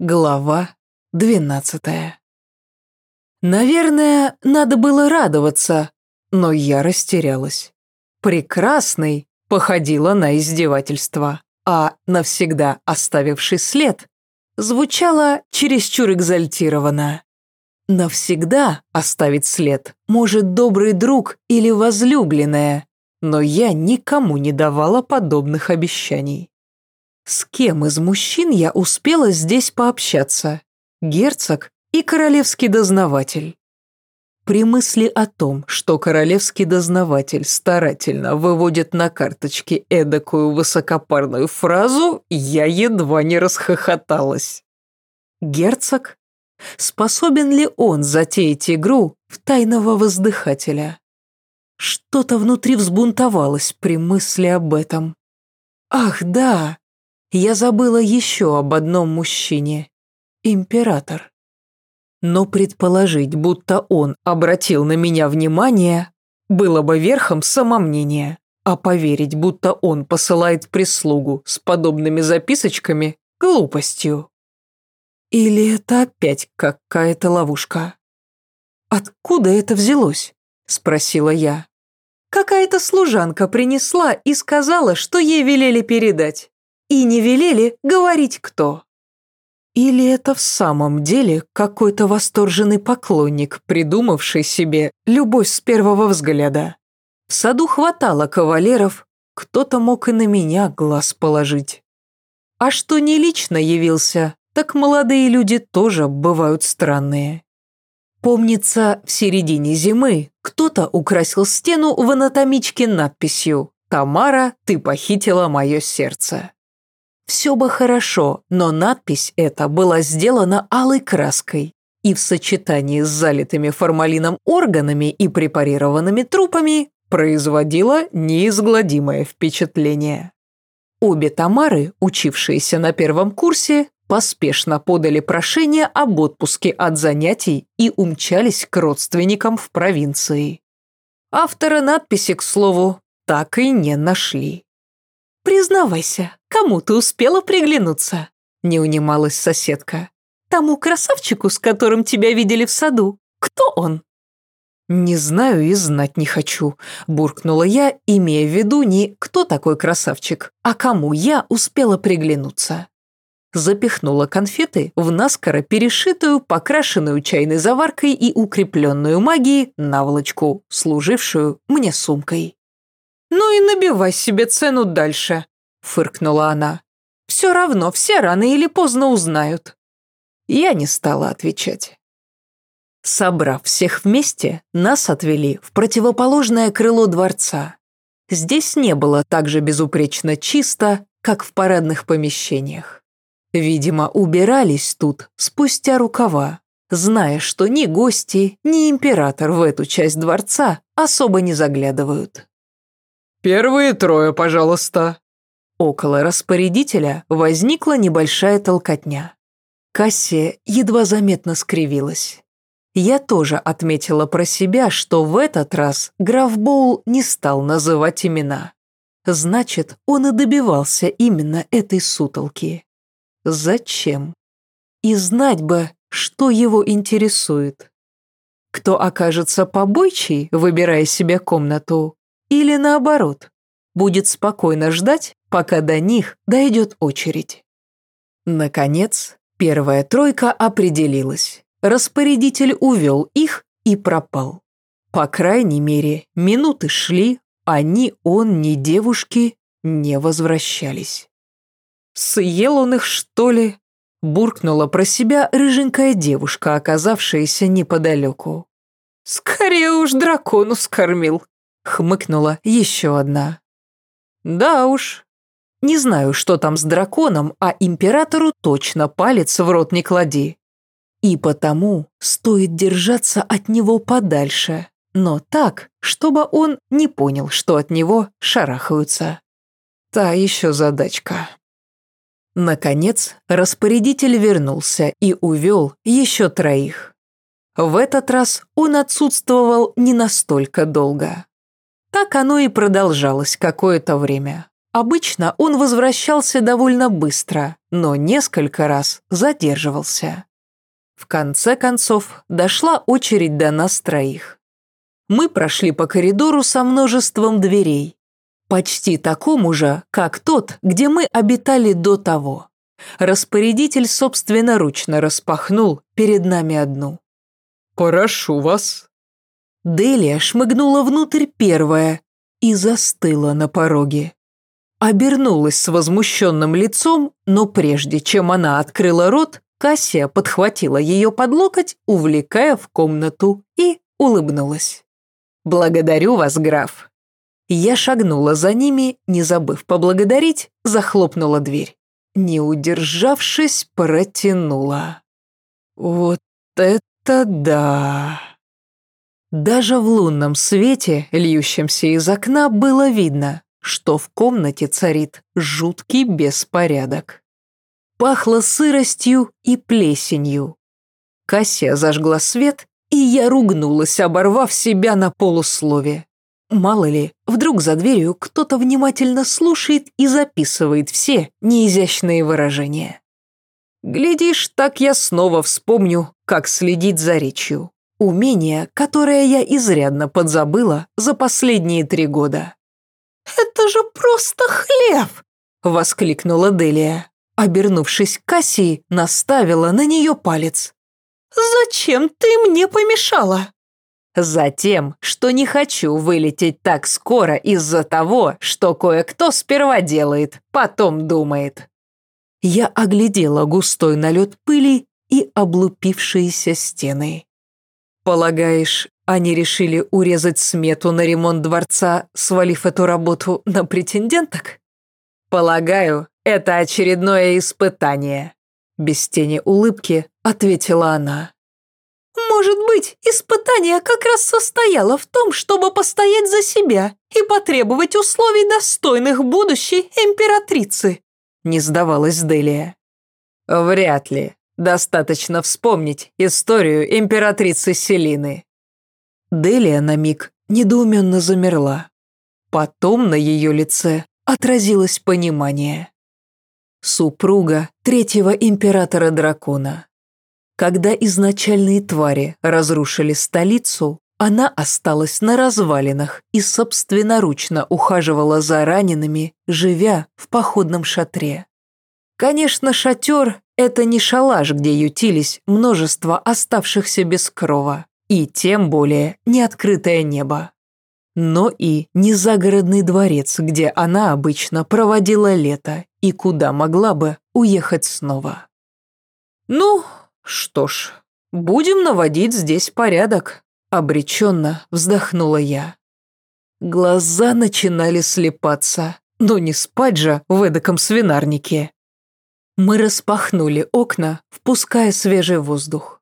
Глава двенадцатая. Наверное, надо было радоваться, но я растерялась. Прекрасный походила на издевательство, а навсегда оставивший след звучало чересчур экзальтированно. Навсегда оставить след может добрый друг или возлюбленная, но я никому не давала подобных обещаний. С кем из мужчин я успела здесь пообщаться? Герцог и королевский дознаватель. При мысли о том, что королевский дознаватель старательно выводит на карточке эдакую высокопарную фразу, я едва не расхохоталась. Герцог? Способен ли он затеять игру в тайного воздыхателя? Что-то внутри взбунтовалось при мысли об этом. Ах, да, я забыла еще об одном мужчине. Император. Но предположить, будто он обратил на меня внимание, было бы верхом самомнения, а поверить, будто он посылает прислугу с подобными записочками – глупостью. Или это опять какая-то ловушка? «Откуда это взялось?» – спросила я. Какая-то служанка принесла и сказала, что ей велели передать и не велели говорить кто. Или это в самом деле какой-то восторженный поклонник, придумавший себе любовь с первого взгляда? В саду хватало кавалеров, кто-то мог и на меня глаз положить. А что не лично явился, так молодые люди тоже бывают странные. Помнится, в середине зимы кто-то украсил стену в анатомичке надписью «Тамара, ты похитила мое сердце». Все бы хорошо, но надпись эта была сделана алой краской и в сочетании с залитыми формалином органами и препарированными трупами производила неизгладимое впечатление. Обе Тамары, учившиеся на первом курсе, поспешно подали прошение об отпуске от занятий и умчались к родственникам в провинции. Автора надписи, к слову, так и не нашли. «Признавайся, кому ты успела приглянуться?» Не унималась соседка. «Тому красавчику, с которым тебя видели в саду. Кто он?» «Не знаю и знать не хочу», – буркнула я, имея в виду не «кто такой красавчик», а кому я успела приглянуться. Запихнула конфеты в наскоро перешитую, покрашенную чайной заваркой и укрепленную магией наволочку, служившую мне сумкой. «Ну и набивай себе цену дальше», — фыркнула она. «Все равно все рано или поздно узнают». Я не стала отвечать. Собрав всех вместе, нас отвели в противоположное крыло дворца. Здесь не было так же безупречно чисто, как в парадных помещениях. Видимо, убирались тут спустя рукава, зная, что ни гости, ни император в эту часть дворца особо не заглядывают. «Первые трое, пожалуйста». Около распорядителя возникла небольшая толкотня. Кассия едва заметно скривилась. Я тоже отметила про себя, что в этот раз граф Боул не стал называть имена. Значит, он и добивался именно этой сутолки. Зачем? И знать бы, что его интересует. Кто окажется побойчий, выбирая себе комнату, или наоборот, будет спокойно ждать, пока до них дойдет очередь. Наконец, первая тройка определилась. Распорядитель увел их и пропал. По крайней мере, минуты шли, а ни он, ни девушки не возвращались. «Съел он их, что ли?» буркнула про себя рыженькая девушка, оказавшаяся неподалеку. «Скорее уж дракону скормил», хмыкнула еще одна. Да уж. Не знаю, что там с драконом, а императору точно палец в рот не клади. И потому стоит держаться от него подальше, но так, чтобы он не понял, что от него шарахаются. Та еще задачка. Наконец, распорядитель вернулся и увел еще троих. В этот раз он отсутствовал не настолько долго. Так оно и продолжалось какое-то время. Обычно он возвращался довольно быстро, но несколько раз задерживался. В конце концов, дошла очередь до нас троих. Мы прошли по коридору со множеством дверей, почти такому же, как тот, где мы обитали до того. Распорядитель собственноручно распахнул перед нами одну. «Прошу вас». Делия шмыгнула внутрь первая и застыла на пороге. Обернулась с возмущенным лицом, но прежде чем она открыла рот, Кассия подхватила ее под локоть, увлекая в комнату, и улыбнулась. «Благодарю вас, граф». Я шагнула за ними, не забыв поблагодарить, захлопнула дверь. Не удержавшись, протянула. «Вот это да!» Даже в лунном свете, льющемся из окна, было видно, что в комнате царит жуткий беспорядок. Пахло сыростью и плесенью. Кассия зажгла свет, и я ругнулась, оборвав себя на полуслове. Мало ли, вдруг за дверью кто-то внимательно слушает и записывает все неизящные выражения. Глядишь, так я снова вспомню, как следить за речью. Умение, которое я изрядно подзабыла за последние три года. «Это же просто хлеб!» — воскликнула Делия. Обернувшись к Кассии, наставила на нее палец. «Зачем ты мне помешала?» «Затем, что не хочу вылететь так скоро из-за того, что кое-кто сперва делает, потом думает». Я оглядела густой налет пыли и облупившиеся стены. «Полагаешь, они решили урезать смету на ремонт дворца, свалив эту работу на претенденток?» «Полагаю, это очередное испытание», — без тени улыбки ответила она. «Может быть, испытание как раз состояло в том, чтобы постоять за себя и потребовать условий достойных будущей императрицы», — не сдавалась Делия. «Вряд ли», Достаточно вспомнить историю императрицы Селины. Делия на миг недоуменно замерла. Потом на ее лице отразилось понимание. Супруга третьего императора дракона. Когда изначальные твари разрушили столицу, она осталась на развалинах и собственноручно ухаживала за ранеными, живя в походном шатре. Конечно, шатер – это не шалаш, где ютились множество оставшихся без крова, и тем более не открытое небо. Но и не загородный дворец, где она обычно проводила лето и куда могла бы уехать снова. «Ну, что ж, будем наводить здесь порядок», – обреченно вздохнула я. Глаза начинали слепаться, но не спать же в эдаком свинарнике. Мы распахнули окна, впуская свежий воздух.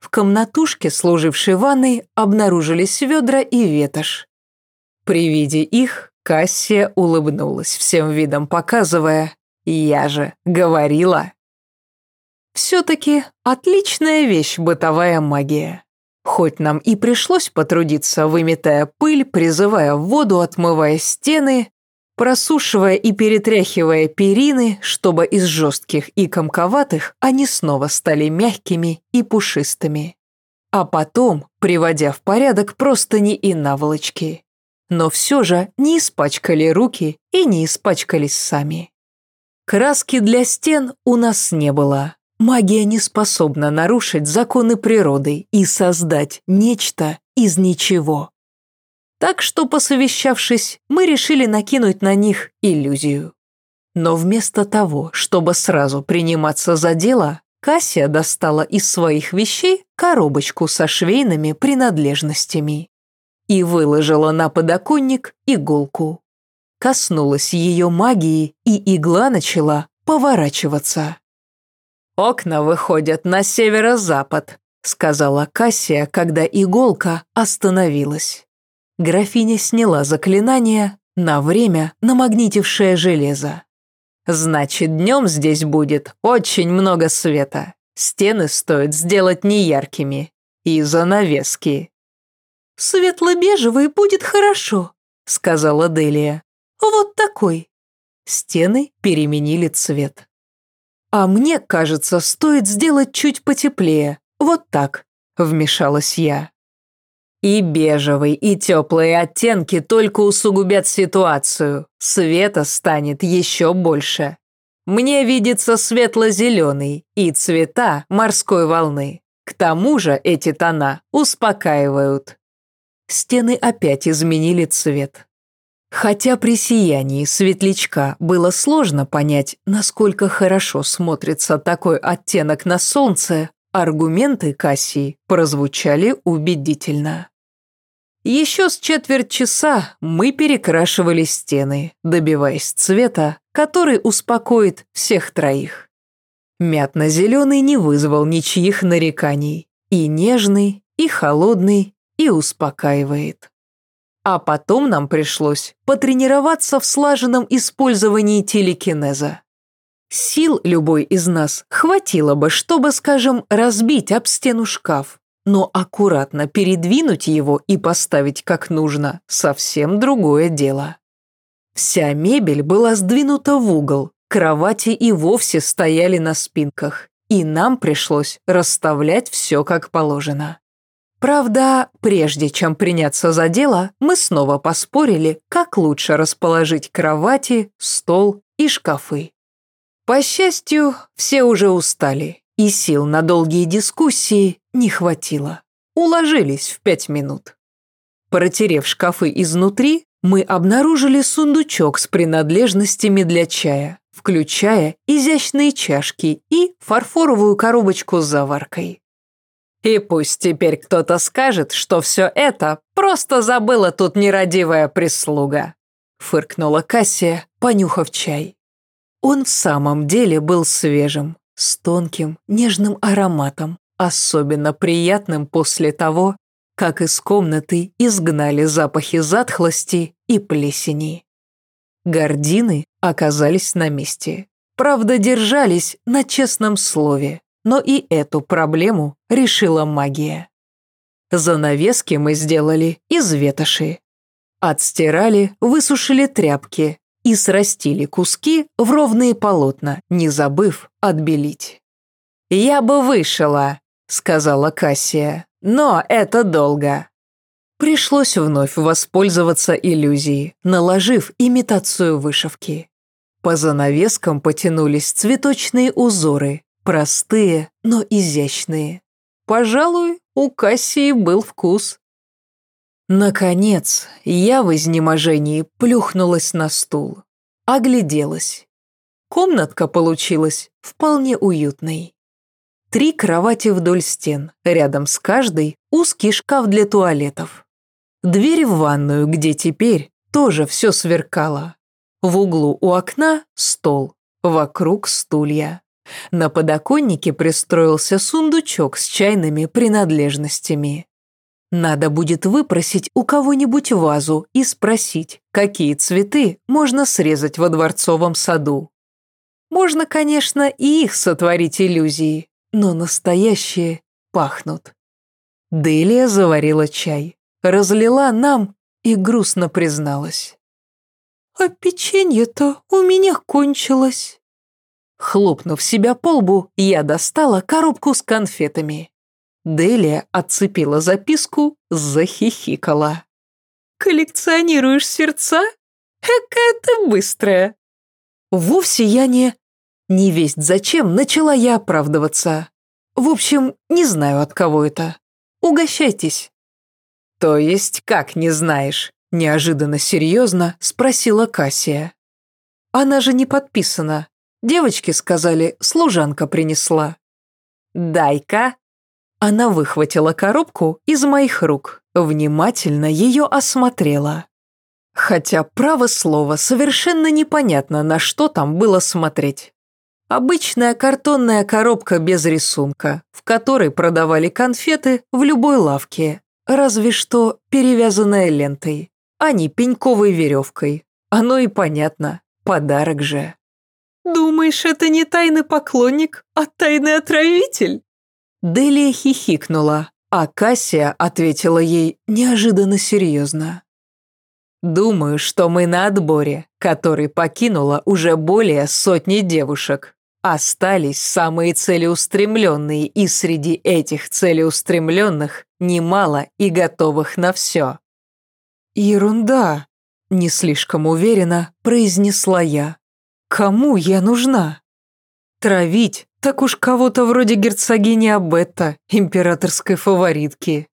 В комнатушке, служившей ванной, обнаружились ведра и ветошь. При виде их Кассия улыбнулась, всем видом показывая «Я же говорила». Все-таки отличная вещь бытовая магия. Хоть нам и пришлось потрудиться, выметая пыль, призывая воду, отмывая стены, просушивая и перетряхивая перины, чтобы из жестких и комковатых они снова стали мягкими и пушистыми. А потом, приводя в порядок простыни и наволочки. Но все же не испачкали руки и не испачкались сами. Краски для стен у нас не было. Магия не способна нарушить законы природы и создать нечто из ничего. Так что, посовещавшись, мы решили накинуть на них иллюзию. Но вместо того, чтобы сразу приниматься за дело, Кассия достала из своих вещей коробочку со швейными принадлежностями и выложила на подоконник иголку. Коснулась ее магии, и игла начала поворачиваться. «Окна выходят на северо-запад», — сказала Кассия, когда иголка остановилась. Графиня сняла заклинание, на время намагнитившее железо. Значит, днем здесь будет очень много света. Стены стоит сделать неяркими. И занавески. «Светло-бежевый будет хорошо», — сказала Делия. «Вот такой». Стены переменили цвет. А мне кажется, стоит сделать чуть потеплее. Вот так», — вмешалась я. И бежевый, и теплые оттенки только усугубят ситуацию. Света станет еще больше. Мне видится светло-зеленый и цвета морской волны. К тому же эти тона успокаивают. Стены опять изменили цвет. Хотя при сиянии светлячка было сложно понять, насколько хорошо смотрится такой оттенок на солнце, аргументы Кассии прозвучали убедительно. Еще с четверть часа мы перекрашивали стены, добиваясь цвета, который успокоит всех троих. Мятно-зеленый не вызвал ничьих нареканий. И нежный, и холодный, и успокаивает. А потом нам пришлось потренироваться в слаженном использовании телекинеза. Сил любой из нас хватило бы, чтобы, скажем, разбить об стену шкаф, но аккуратно передвинуть его и поставить как нужно – совсем другое дело. Вся мебель была сдвинута в угол, кровати и вовсе стояли на спинках, и нам пришлось расставлять все как положено. Правда, прежде чем приняться за дело, мы снова поспорили, как лучше расположить кровати, стол и шкафы. По счастью, все уже устали, и сил на долгие дискуссии не хватило. Уложились в пять минут. Протерев шкафы изнутри, мы обнаружили сундучок с принадлежностями для чая, включая изящные чашки и фарфоровую коробочку с заваркой. И пусть теперь кто-то скажет, что все это просто забыла тут нерадивая прислуга, фыркнула Кассия, понюхав чай. Он в самом деле был свежим, с тонким, нежным ароматом, особенно приятным после того, как из комнаты изгнали запахи затхлости и плесени. Гордины оказались на месте. Правда, держались на честном слове, но и эту проблему решила магия. Занавески мы сделали из ветоши. Отстирали, высушили тряпки и срастили куски в ровные полотна, не забыв отбелить. «Я бы вышила», — сказала Кассия, — «но это долго». Пришлось вновь воспользоваться иллюзией, наложив имитацию вышивки. По занавескам потянулись цветочные узоры, простые, но изящные. Пожалуй, у Кассии был вкус. Наконец, я в изнеможении плюхнулась на стул. Огляделась. Комнатка получилась вполне уютной. Три кровати вдоль стен, рядом с каждой узкий шкаф для туалетов. Дверь в ванную, где теперь тоже все сверкало. В углу у окна стол, вокруг стулья. На подоконнике пристроился сундучок с чайными принадлежностями. Надо будет выпросить у кого-нибудь вазу и спросить, какие цветы можно срезать во дворцовом саду. Можно, конечно, и их сотворить иллюзии, но настоящие пахнут. Делия заварила чай, разлила нам и грустно призналась. «А печенье-то у меня кончилось». Хлопнув себя по лбу, я достала коробку с конфетами. Делия отцепила записку, захихикала. «Коллекционируешь сердца? Какая ты быстрая!» Вовсе я не... Не весть зачем начала я оправдываться. В общем, не знаю, от кого это. Угощайтесь. То есть, как не знаешь? Неожиданно серьезно спросила Кассия. Она же не подписана. Девочки сказали, служанка принесла. «Дай-ка», она выхватила коробку из моих рук, внимательно ее осмотрела. Хотя, право слово, совершенно непонятно, на что там было смотреть. Обычная картонная коробка без рисунка, в которой продавали конфеты в любой лавке, разве что перевязанная лентой, а не пеньковой веревкой. Оно и понятно, подарок же. «Думаешь, это не тайный поклонник, а тайный отравитель?» Делия хихикнула, а Кассия ответила ей неожиданно серьезно. «Думаю, что мы на отборе, который покинула уже более сотни девушек. Остались самые целеустремленные, и среди этих целеустремленных немало и готовых на все. «Ерунда», — не слишком уверенно произнесла я. «Кому я нужна?» «Травить так уж кого-то вроде герцогини Абетта, императорской фаворитки».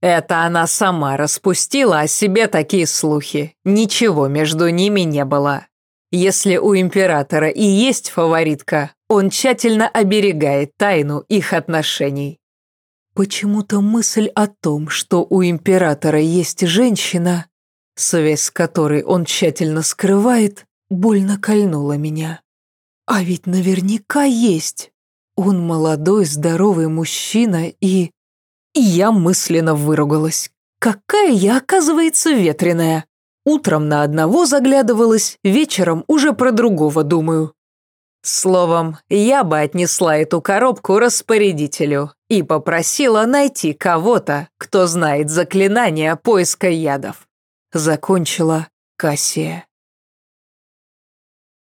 Это она сама распустила о себе такие слухи. Ничего между ними не было. Если у императора и есть фаворитка, он тщательно оберегает тайну их отношений. Почему-то мысль о том, что у императора есть женщина, связь с которой он тщательно скрывает, больно кольнула меня. А ведь наверняка есть. Он молодой, здоровый мужчина и... Я мысленно выругалась. Какая я, оказывается, ветреная. Утром на одного заглядывалась, вечером уже про другого думаю. Словом, я бы отнесла эту коробку распорядителю и попросила найти кого-то, кто знает заклинания поиска ядов. Закончила Кассия.